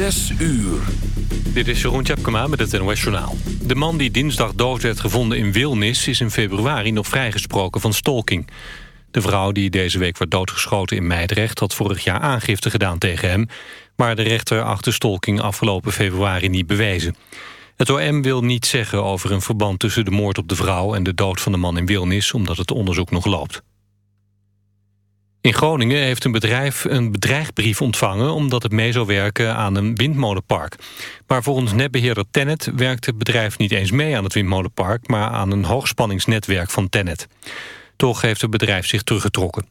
Zes uur. Dit is Jeroen Tjepkema met het NOS Journaal. De man die dinsdag dood werd gevonden in Wilnis... is in februari nog vrijgesproken van stalking. De vrouw die deze week werd doodgeschoten in Meidrecht... had vorig jaar aangifte gedaan tegen hem... maar de rechter achter stalking afgelopen februari niet bewezen. Het OM wil niet zeggen over een verband tussen de moord op de vrouw... en de dood van de man in Wilnis, omdat het onderzoek nog loopt. In Groningen heeft een bedrijf een bedreigbrief ontvangen... omdat het mee zou werken aan een windmolenpark. Maar volgens netbeheerder Tennet werkt het bedrijf niet eens mee aan het windmolenpark... maar aan een hoogspanningsnetwerk van Tennet. Toch heeft het bedrijf zich teruggetrokken.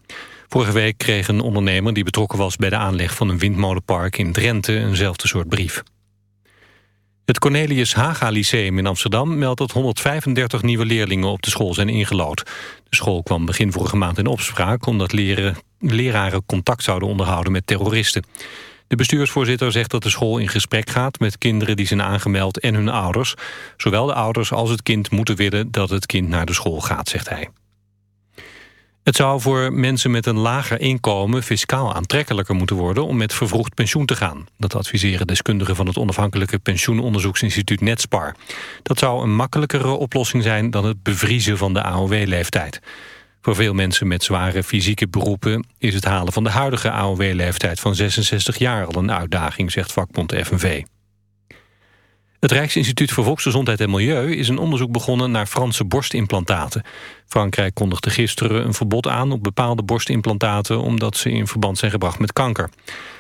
Vorige week kreeg een ondernemer die betrokken was... bij de aanleg van een windmolenpark in Drenthe eenzelfde soort brief. Het Cornelius Haga Lyceum in Amsterdam meldt dat 135 nieuwe leerlingen op de school zijn ingelood. De school kwam begin vorige maand in opspraak omdat leraren contact zouden onderhouden met terroristen. De bestuursvoorzitter zegt dat de school in gesprek gaat met kinderen die zijn aangemeld en hun ouders. Zowel de ouders als het kind moeten willen dat het kind naar de school gaat, zegt hij. Het zou voor mensen met een lager inkomen fiscaal aantrekkelijker moeten worden om met vervroegd pensioen te gaan. Dat adviseren deskundigen van het onafhankelijke pensioenonderzoeksinstituut Netspar. Dat zou een makkelijkere oplossing zijn dan het bevriezen van de AOW-leeftijd. Voor veel mensen met zware fysieke beroepen is het halen van de huidige AOW-leeftijd van 66 jaar al een uitdaging, zegt vakbond FNV. Het Rijksinstituut voor Volksgezondheid en Milieu is een onderzoek begonnen naar Franse borstimplantaten. Frankrijk kondigde gisteren een verbod aan op bepaalde borstimplantaten omdat ze in verband zijn gebracht met kanker.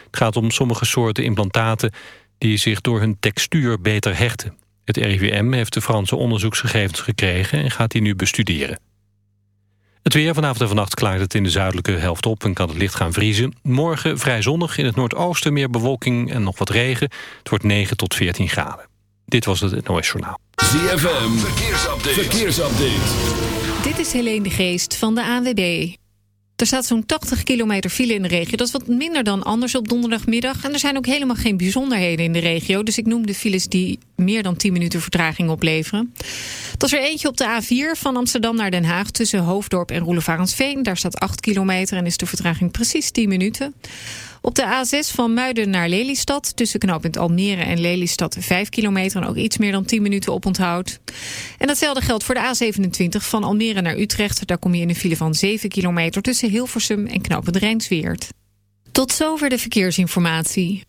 Het gaat om sommige soorten implantaten die zich door hun textuur beter hechten. Het RIVM heeft de Franse onderzoeksgegevens gekregen en gaat die nu bestuderen. Het weer vanavond en vannacht klaart het in de zuidelijke helft op en kan het licht gaan vriezen. Morgen vrij zonnig, in het noordoosten meer bewolking en nog wat regen. Het wordt 9 tot 14 graden. Dit was het NOS Journaal. ZFM, verkeersupdate. verkeersupdate. Dit is Helene de Geest van de ANWB. Er staat zo'n 80 kilometer file in de regio. Dat is wat minder dan anders op donderdagmiddag. En er zijn ook helemaal geen bijzonderheden in de regio. Dus ik noem de files die meer dan 10 minuten vertraging opleveren. Dat is er eentje op de A4 van Amsterdam naar Den Haag... tussen Hoofddorp en Roelevarensveen. Daar staat 8 kilometer en is de vertraging precies 10 minuten. Op de A6 van Muiden naar Lelystad... tussen knooppunt Almere en Lelystad 5 kilometer... en ook iets meer dan 10 minuten op onthoud. En datzelfde geldt voor de A27 van Almere naar Utrecht. Daar kom je in een file van 7 kilometer... tussen Hilversum en knooppunt Rijnsweert. Tot zover de verkeersinformatie.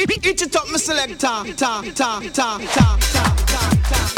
Eat it up, my selector. Ta, ta, ta, ta, ta, ta, ta.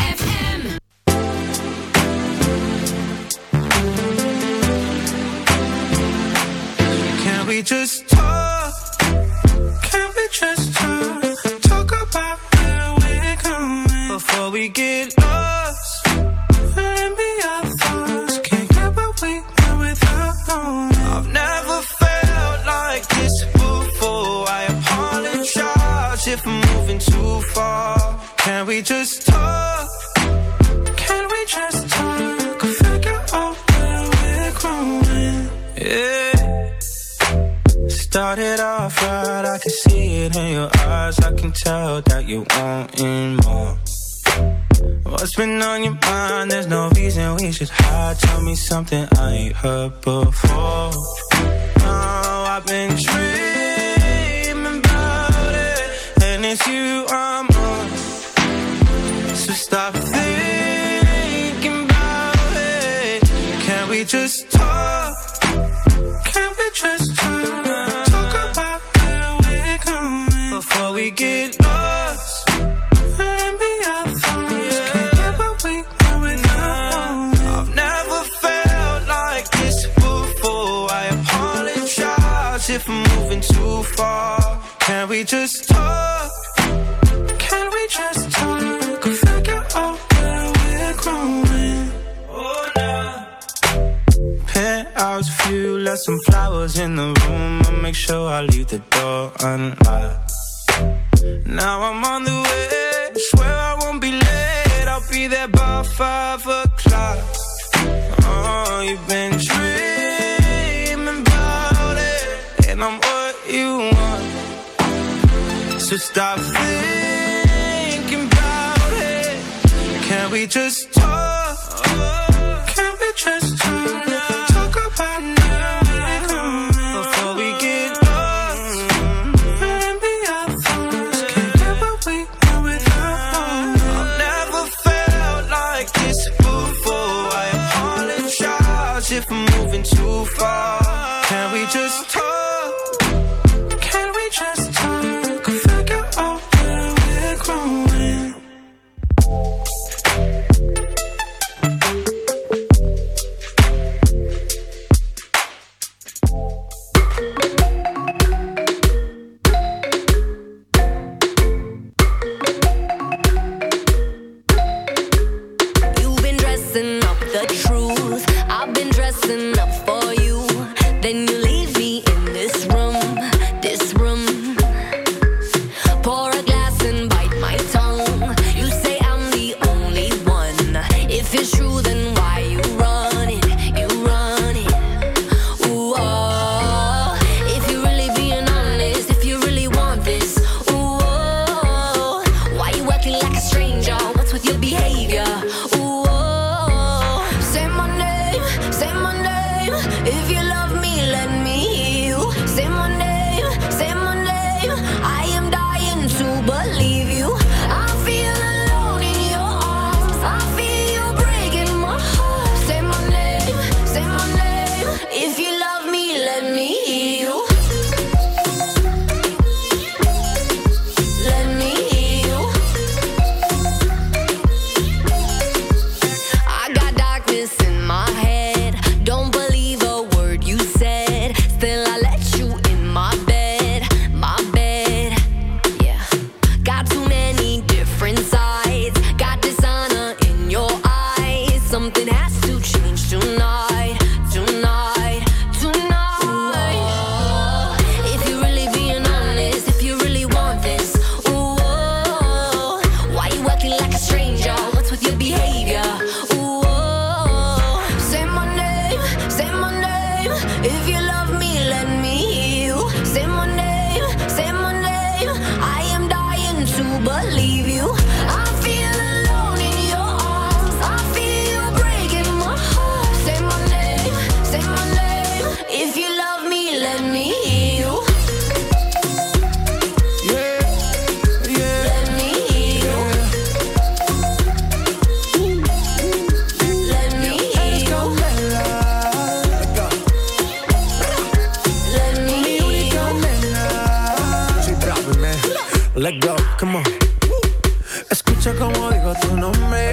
just talk? Can we just talk? Or figure out where we're growing. Oh, no. Pair out a few, left some flowers in the room. I make sure I leave the door unlocked. just let go, come on. Escucha como digo tu nombre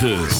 9.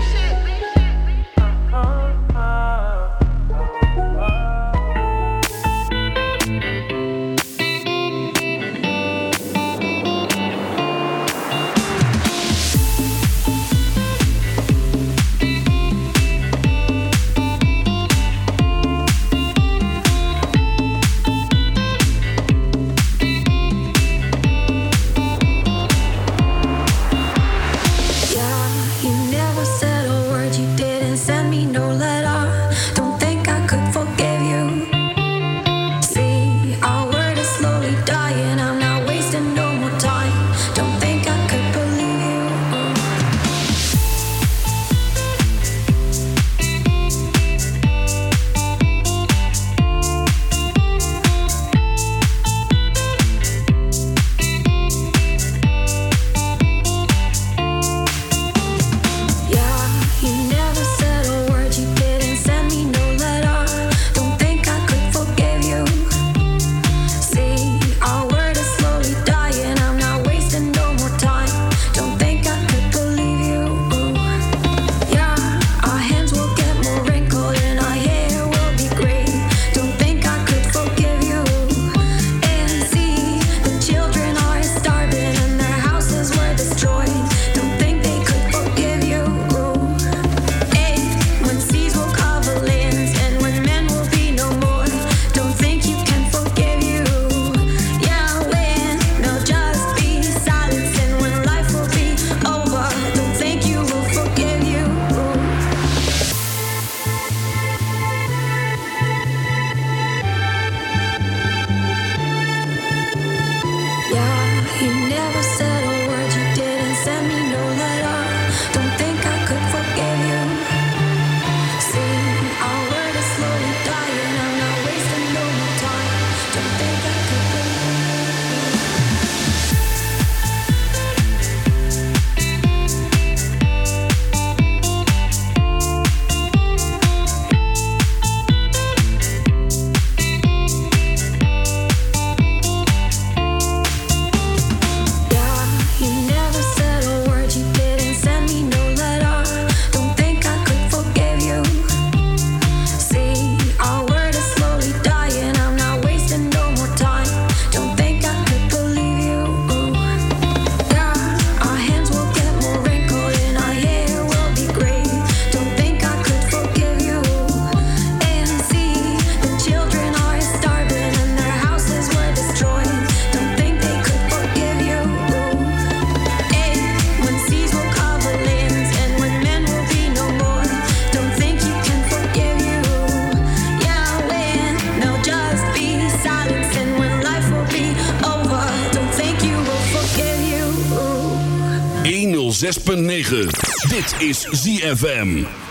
Dit is ZFM.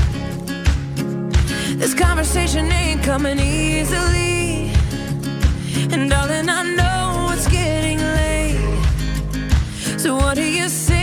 This conversation ain't coming easily. And darling, I know it's getting late. So what do you say?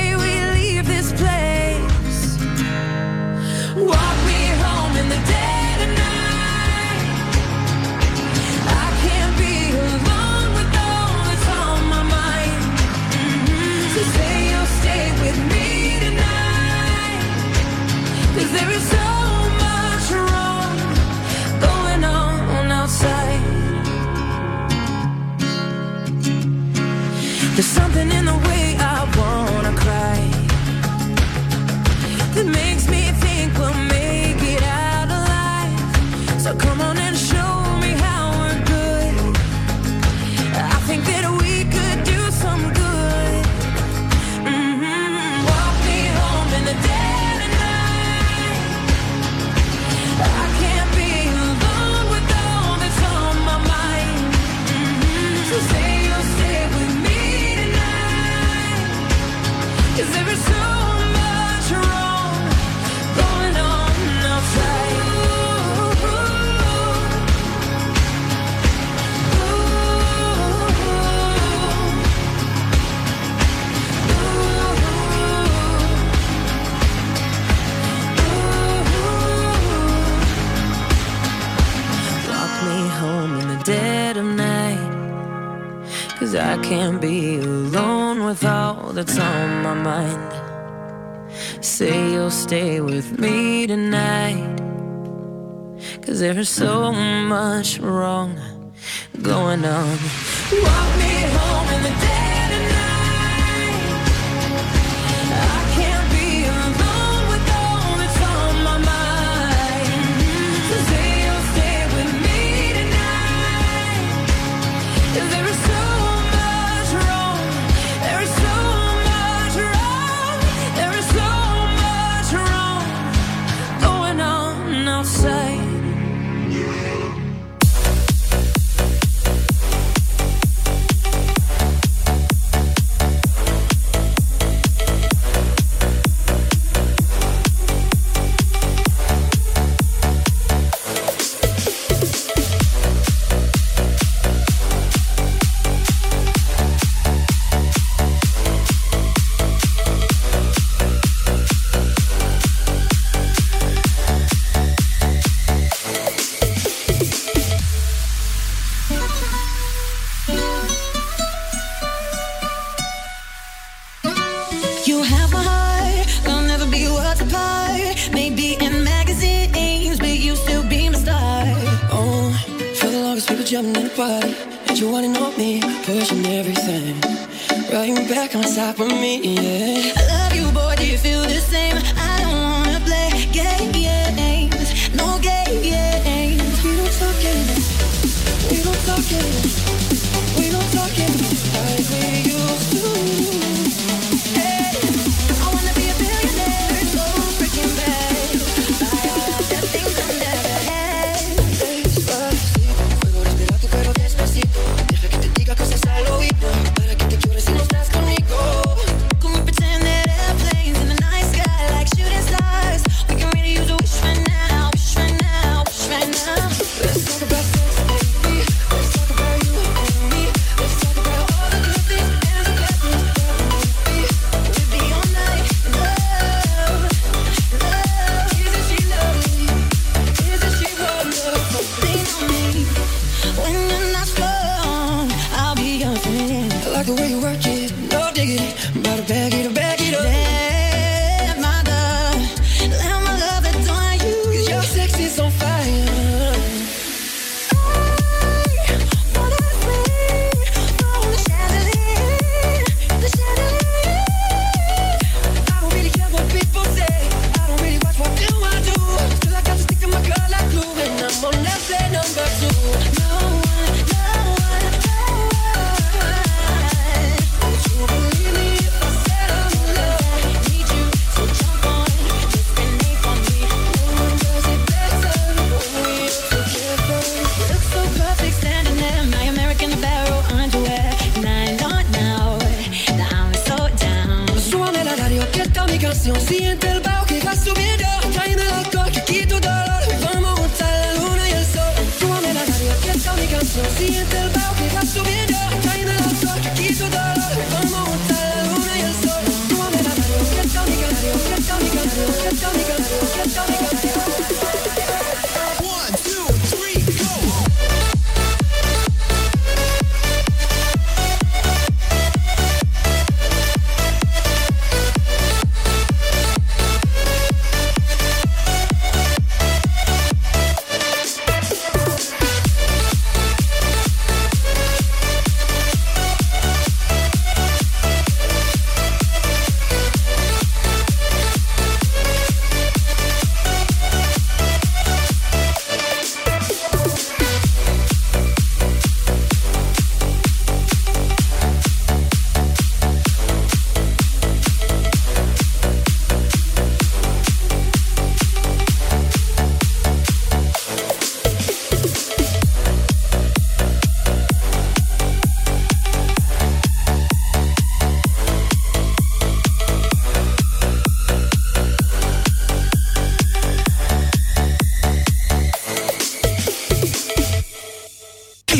There's so much wrong.